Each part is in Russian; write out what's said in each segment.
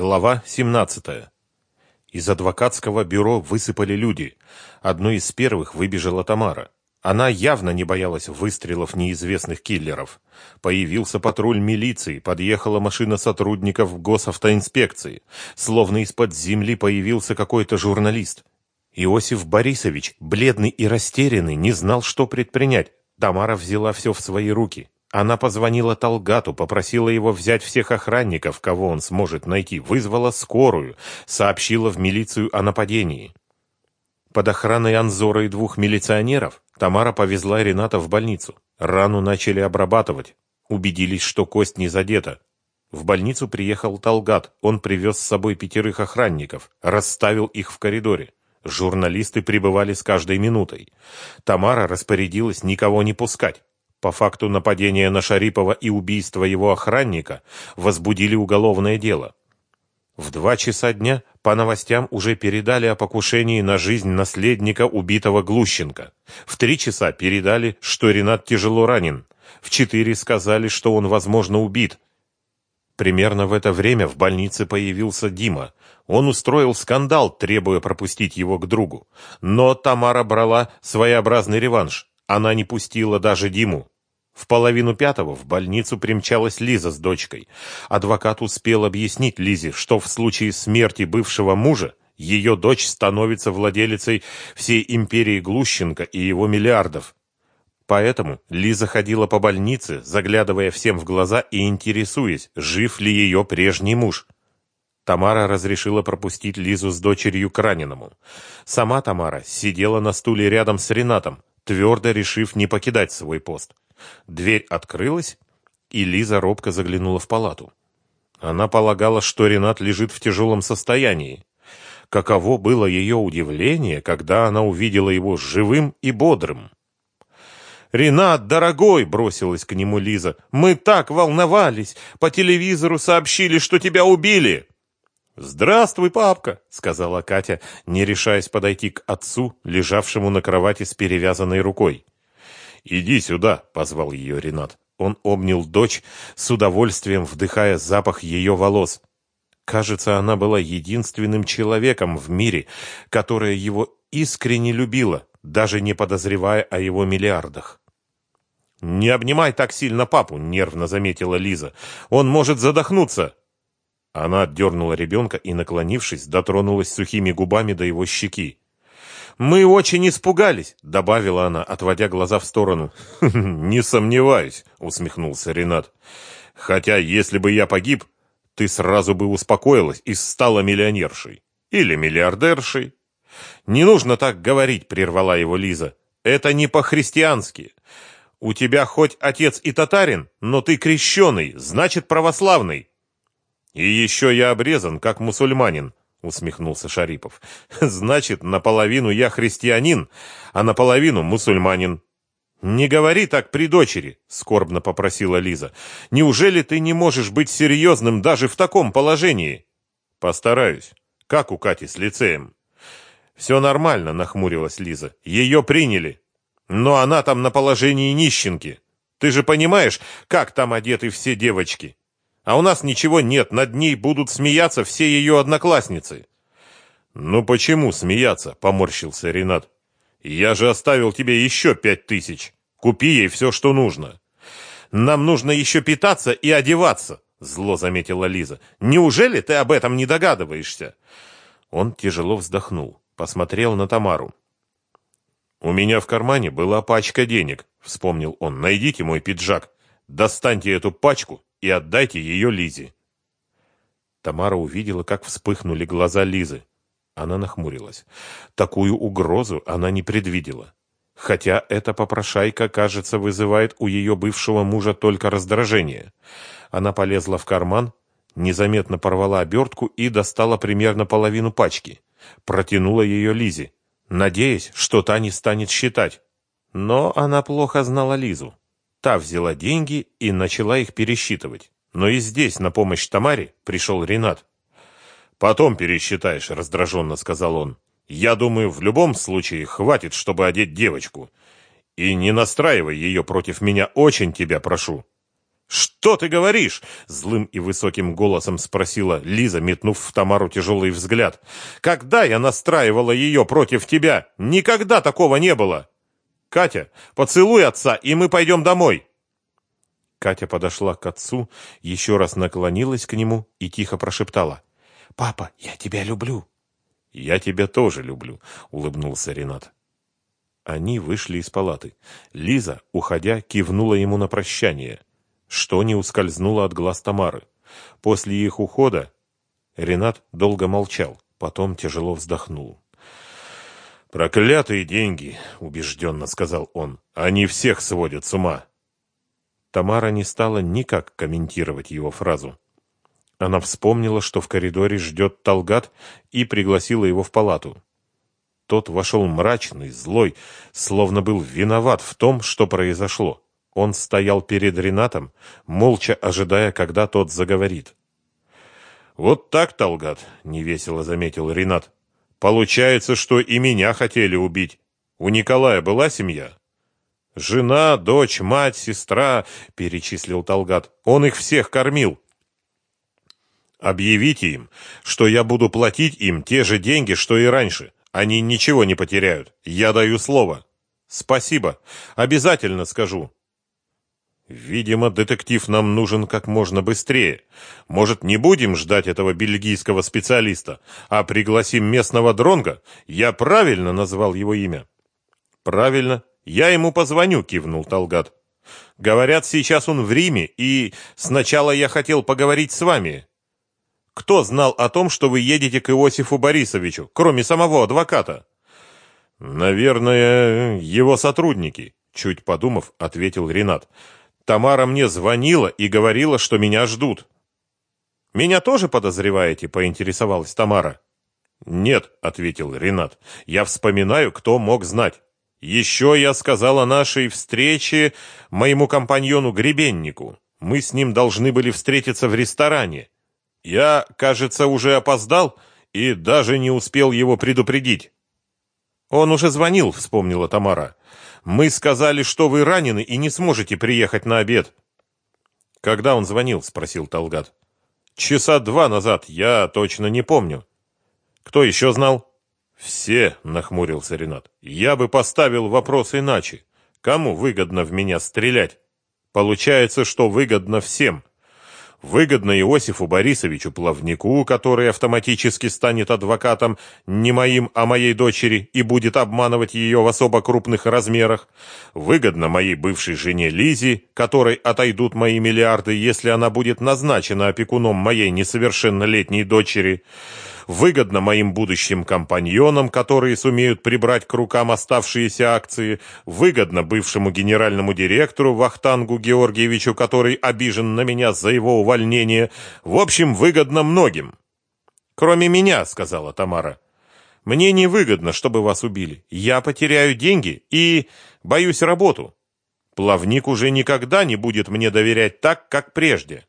Глава 17. Из адвокатского бюро высыпали люди. Одной из первых выбежала Тамара. Она явно не боялась выстрелов неизвестных киллеров. Появился патруль милиции, подъехала машина сотрудников госавтоинспекции. Словно из-под земли появился какой-то журналист. Иосиф Борисович, бледный и растерянный, не знал, что предпринять. Тамара взяла все в свои руки. Она позвонила Талгату, попросила его взять всех охранников, кого он сможет найти, вызвала скорую, сообщила в милицию о нападении. Под охраной Анзора и двух милиционеров Тамара повезла Рената в больницу. Рану начали обрабатывать. Убедились, что кость не задета. В больницу приехал Талгат. Он привез с собой пятерых охранников, расставил их в коридоре. Журналисты прибывали с каждой минутой. Тамара распорядилась никого не пускать. По факту нападения на Шарипова и убийства его охранника возбудили уголовное дело. В два часа дня по новостям уже передали о покушении на жизнь наследника убитого Глущенко. В три часа передали, что Ренат тяжело ранен. В четыре сказали, что он, возможно, убит. Примерно в это время в больнице появился Дима. Он устроил скандал, требуя пропустить его к другу. Но Тамара брала своеобразный реванш. Она не пустила даже Диму. В половину пятого в больницу примчалась Лиза с дочкой. Адвокат успел объяснить Лизе, что в случае смерти бывшего мужа ее дочь становится владелицей всей империи Глущенко и его миллиардов. Поэтому Лиза ходила по больнице, заглядывая всем в глаза и интересуясь, жив ли ее прежний муж. Тамара разрешила пропустить Лизу с дочерью к раненому. Сама Тамара сидела на стуле рядом с Ренатом, твердо решив не покидать свой пост. Дверь открылась, и Лиза робко заглянула в палату. Она полагала, что Ренат лежит в тяжелом состоянии. Каково было ее удивление, когда она увидела его живым и бодрым. «Ренат, дорогой!» — бросилась к нему Лиза. «Мы так волновались! По телевизору сообщили, что тебя убили!» «Здравствуй, папка!» — сказала Катя, не решаясь подойти к отцу, лежавшему на кровати с перевязанной рукой. «Иди сюда!» — позвал ее Ренат. Он обнял дочь, с удовольствием вдыхая запах ее волос. Кажется, она была единственным человеком в мире, которая его искренне любила, даже не подозревая о его миллиардах. «Не обнимай так сильно папу», — нервно заметила Лиза. «Он может задохнуться». Она отдернула ребенка и, наклонившись, дотронулась сухими губами до его щеки. «Мы очень испугались», — добавила она, отводя глаза в сторону. «Не сомневаюсь», — усмехнулся Ренат. «Хотя, если бы я погиб, ты сразу бы успокоилась и стала миллионершей. Или миллиардершей». «Не нужно так говорить», — прервала его Лиза. «Это не по-христиански. У тебя хоть отец и татарин, но ты крещеный, значит православный. И еще я обрезан, как мусульманин, усмехнулся Шарипов. Значит, наполовину я христианин, а наполовину мусульманин. Не говори так при дочери, скорбно попросила Лиза. Неужели ты не можешь быть серьезным даже в таком положении? Постараюсь. Как у Кати с лицеем? Все нормально, нахмурилась Лиза. Ее приняли. Но она там на положении нищенки. Ты же понимаешь, как там одеты все девочки? А у нас ничего нет, над ней будут смеяться все ее одноклассницы. Ну почему смеяться? Поморщился Ренат. Я же оставил тебе еще пять тысяч. Купи ей все, что нужно. Нам нужно еще питаться и одеваться, зло заметила Лиза. Неужели ты об этом не догадываешься? Он тяжело вздохнул, посмотрел на Тамару. У меня в кармане была пачка денег, вспомнил он. Найдите мой пиджак. Достаньте эту пачку и отдайте ее Лизе. Тамара увидела, как вспыхнули глаза Лизы. Она нахмурилась. Такую угрозу она не предвидела. Хотя эта попрошайка, кажется, вызывает у ее бывшего мужа только раздражение. Она полезла в карман, незаметно порвала обертку и достала примерно половину пачки. Протянула ее Лизе, надеясь, что та не станет считать. Но она плохо знала Лизу. Та взяла деньги и начала их пересчитывать. Но и здесь на помощь Тамаре пришел Ренат. «Потом пересчитаешь», — раздраженно сказал он. «Я думаю, в любом случае хватит, чтобы одеть девочку. И не настраивай ее против меня, очень тебя прошу». «Что ты говоришь?» — злым и высоким голосом спросила Лиза, метнув в Тамару тяжелый взгляд. «Когда я настраивала ее против тебя? Никогда такого не было!» «Катя, поцелуй отца, и мы пойдем домой!» Катя подошла к отцу, еще раз наклонилась к нему и тихо прошептала. «Папа, я тебя люблю!» «Я тебя тоже люблю», — улыбнулся Ренат. Они вышли из палаты. Лиза, уходя, кивнула ему на прощание что не ускользнуло от глаз Тамары. После их ухода Ренат долго молчал, потом тяжело вздохнул. «Проклятые деньги!» — убежденно сказал он. «Они всех сводят с ума!» Тамара не стала никак комментировать его фразу. Она вспомнила, что в коридоре ждет Талгат, и пригласила его в палату. Тот вошел мрачный, злой, словно был виноват в том, что произошло. Он стоял перед Ренатом, молча ожидая, когда тот заговорит. «Вот так, Талгат», — невесело заметил Ренат. «Получается, что и меня хотели убить. У Николая была семья?» «Жена, дочь, мать, сестра», — перечислил Талгат. «Он их всех кормил». «Объявите им, что я буду платить им те же деньги, что и раньше. Они ничего не потеряют. Я даю слово». «Спасибо. Обязательно скажу. Видимо, детектив нам нужен как можно быстрее. Может, не будем ждать этого бельгийского специалиста, а пригласим местного дронга? Я правильно назвал его имя. Правильно. Я ему позвоню, кивнул Талгат. Говорят, сейчас он в Риме, и сначала я хотел поговорить с вами. Кто знал о том, что вы едете к Иосифу Борисовичу, кроме самого адвоката? Наверное, его сотрудники, чуть подумав, ответил Ренат. Тамара мне звонила и говорила, что меня ждут. Меня тоже подозреваете, поинтересовалась Тамара. Нет, ответил Ренат. Я вспоминаю, кто мог знать. Еще я сказал о нашей встрече моему компаньону Гребеннику. Мы с ним должны были встретиться в ресторане. Я, кажется, уже опоздал и даже не успел его предупредить. Он уже звонил, вспомнила Тамара. Мы сказали, что вы ранены и не сможете приехать на обед. Когда он звонил, спросил Талгат. Часа два назад, я точно не помню. Кто еще знал? Все, нахмурился Ренат. Я бы поставил вопрос иначе. Кому выгодно в меня стрелять? Получается, что выгодно всем. Выгодно Иосифу Борисовичу Плавнику, который автоматически станет адвокатом не моим, а моей дочери и будет обманывать ее в особо крупных размерах. Выгодно моей бывшей жене Лизе, которой отойдут мои миллиарды, если она будет назначена опекуном моей несовершеннолетней дочери выгодно моим будущим компаньонам, которые сумеют прибрать к рукам оставшиеся акции, выгодно бывшему генеральному директору Вахтангу Георгиевичу, который обижен на меня за его увольнение, в общем, выгодно многим. Кроме меня, сказала Тамара. Мне не выгодно, чтобы вас убили. Я потеряю деньги и боюсь работу. Плавник уже никогда не будет мне доверять так, как прежде.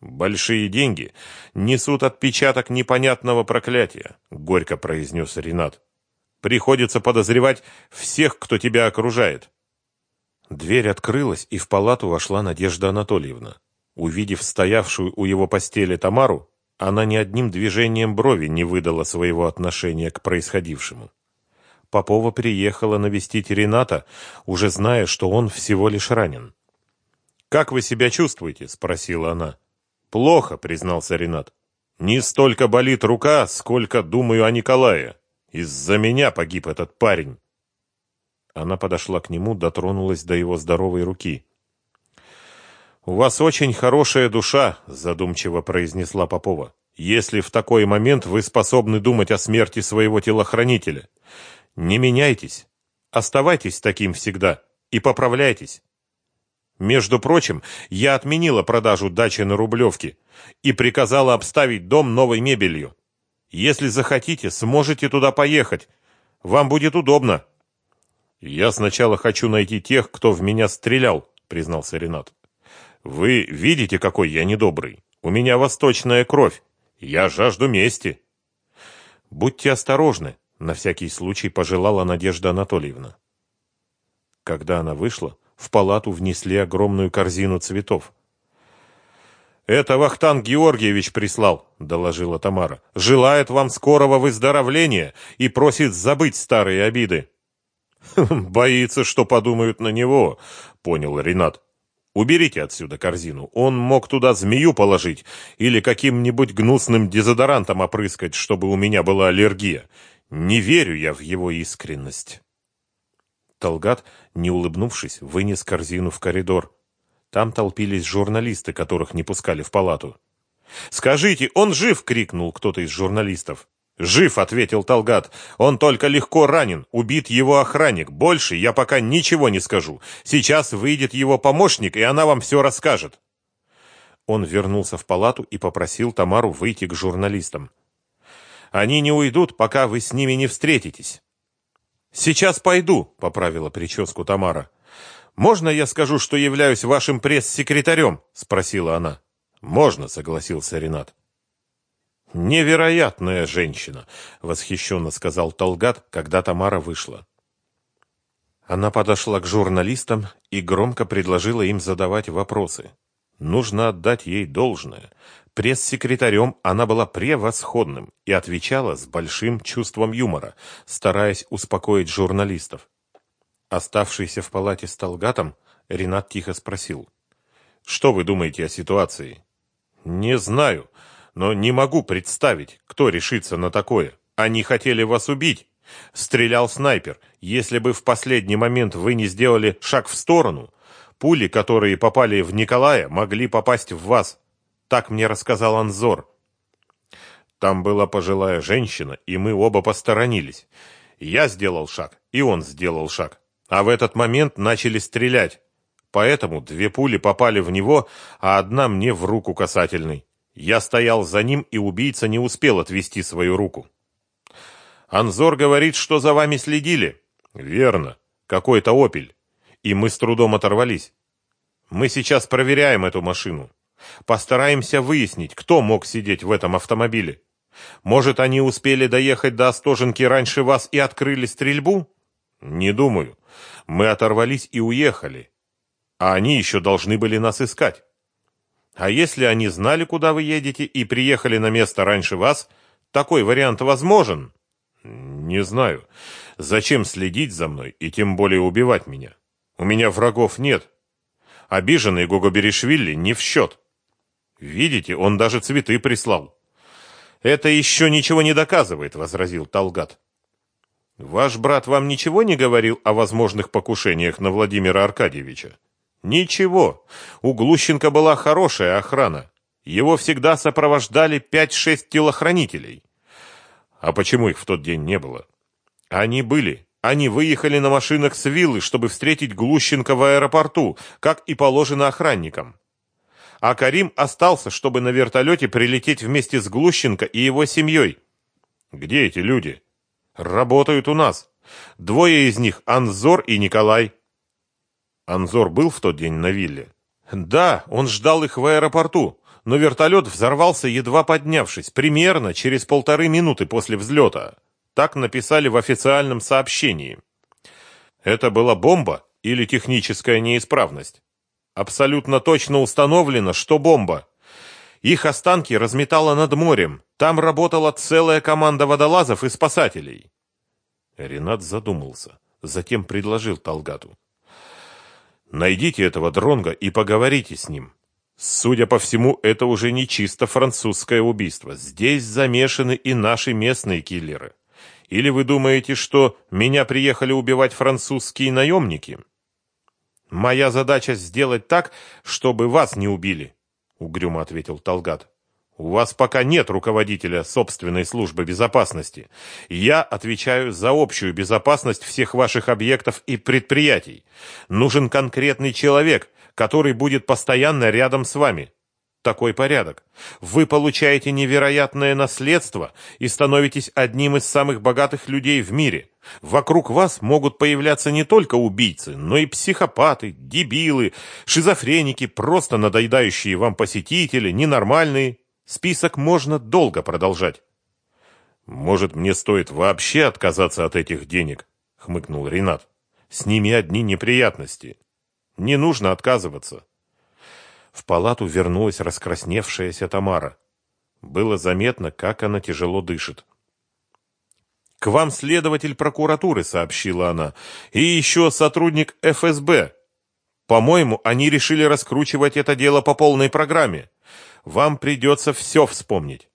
Большие деньги несут отпечаток непонятного проклятия, горько произнес Ренат. Приходится подозревать всех, кто тебя окружает. Дверь открылась, и в палату вошла Надежда Анатольевна. Увидев стоявшую у его постели Тамару, она ни одним движением брови не выдала своего отношения к происходившему. Попова приехала навестить Рената, уже зная, что он всего лишь ранен. «Как вы себя чувствуете?» – спросила она. Плохо, признался Ренат. Не столько болит рука, сколько думаю о Николае. Из-за меня погиб этот парень. Она подошла к нему, дотронулась до его здоровой руки. У вас очень хорошая душа, задумчиво произнесла Попова. Если в такой момент вы способны думать о смерти своего телохранителя, не меняйтесь. Оставайтесь таким всегда и поправляйтесь. Между прочим, я отменила продажу дачи на Рублевке и приказала обставить дом новой мебелью. Если захотите, сможете туда поехать. Вам будет удобно. Я сначала хочу найти тех, кто в меня стрелял, признался Ренат. Вы видите, какой я недобрый. У меня восточная кровь. Я жажду мести. Будьте осторожны, на всякий случай пожелала Надежда Анатольевна. Когда она вышла, в палату внесли огромную корзину цветов. «Это Вахтанг Георгиевич прислал», — доложила Тамара. «Желает вам скорого выздоровления и просит забыть старые обиды». «Боится, что подумают на него», — понял Ренат. «Уберите отсюда корзину. Он мог туда змею положить или каким-нибудь гнусным дезодорантом опрыскать, чтобы у меня была аллергия. Не верю я в его искренность». Талгат, не улыбнувшись, вынес корзину в коридор. Там толпились журналисты, которых не пускали в палату. «Скажите, он жив!» — крикнул кто-то из журналистов. «Жив!» — ответил Талгат. «Он только легко ранен. Убит его охранник. Больше я пока ничего не скажу. Сейчас выйдет его помощник, и она вам все расскажет». Он вернулся в палату и попросил Тамару выйти к журналистам. «Они не уйдут, пока вы с ними не встретитесь». «Сейчас пойду», — поправила прическу Тамара. «Можно я скажу, что являюсь вашим пресс-секретарем?» — спросила она. «Можно», — согласился Ренат. «Невероятная женщина!» — восхищенно сказал Толгат, когда Тамара вышла. Она подошла к журналистам и громко предложила им задавать вопросы. Нужно отдать ей должное. Пресс-секретарем она была превосходным и отвечала с большим чувством юмора, стараясь успокоить журналистов. Оставшийся в палате с Толгатом, Ренат тихо спросил. «Что вы думаете о ситуации?» «Не знаю, но не могу представить, кто решится на такое. Они хотели вас убить. Стрелял снайпер. Если бы в последний момент вы не сделали шаг в сторону, пули, которые попали в Николая, могли попасть в вас. Так мне рассказал Анзор. Там была пожилая женщина, и мы оба посторонились. Я сделал шаг, и он сделал шаг. А в этот момент начали стрелять. Поэтому две пули попали в него, а одна мне в руку касательной. Я стоял за ним, и убийца не успел отвести свою руку. Анзор говорит, что за вами следили. Верно. Какой-то опель. И мы с трудом оторвались. Мы сейчас проверяем эту машину. Постараемся выяснить, кто мог сидеть в этом автомобиле. Может, они успели доехать до Остоженки раньше вас и открыли стрельбу? Не думаю. Мы оторвались и уехали. А они еще должны были нас искать. А если они знали, куда вы едете, и приехали на место раньше вас, такой вариант возможен? Не знаю. Зачем следить за мной и тем более убивать меня? У меня врагов нет. Обиженный Гого Беришвили не в счет. Видите, он даже цветы прислал. Это еще ничего не доказывает, возразил Талгат. Ваш брат вам ничего не говорил о возможных покушениях на Владимира Аркадьевича? Ничего. У Глущенко была хорошая охрана. Его всегда сопровождали пять-шесть телохранителей. А почему их в тот день не было? Они были. Они выехали на машинах с виллы, чтобы встретить Глущенко в аэропорту, как и положено охранникам а Карим остался, чтобы на вертолете прилететь вместе с Глущенко и его семьей. Где эти люди? Работают у нас. Двое из них Анзор и Николай. Анзор был в тот день на вилле? Да, он ждал их в аэропорту, но вертолет взорвался, едва поднявшись, примерно через полторы минуты после взлета. Так написали в официальном сообщении. Это была бомба или техническая неисправность? Абсолютно точно установлено, что бомба. Их останки разметало над морем. Там работала целая команда водолазов и спасателей. Ренат задумался, затем предложил Талгату. Найдите этого дронга и поговорите с ним. Судя по всему, это уже не чисто французское убийство. Здесь замешаны и наши местные киллеры. Или вы думаете, что меня приехали убивать французские наемники? Моя задача сделать так, чтобы вас не убили, угрюмо ответил Талгат. У вас пока нет руководителя собственной службы безопасности. Я отвечаю за общую безопасность всех ваших объектов и предприятий. Нужен конкретный человек, который будет постоянно рядом с вами. Такой порядок. Вы получаете невероятное наследство и становитесь одним из самых богатых людей в мире. Вокруг вас могут появляться не только убийцы, но и психопаты, дебилы, шизофреники, просто надоедающие вам посетители, ненормальные. Список можно долго продолжать. Может, мне стоит вообще отказаться от этих денег, хмыкнул Ренат. С ними одни неприятности. Не нужно отказываться. В палату вернулась раскрасневшаяся Тамара. Было заметно, как она тяжело дышит. «К вам следователь прокуратуры», — сообщила она, — «и еще сотрудник ФСБ. По-моему, они решили раскручивать это дело по полной программе. Вам придется все вспомнить.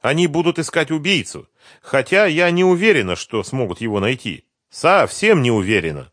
Они будут искать убийцу, хотя я не уверена, что смогут его найти. Совсем не уверена».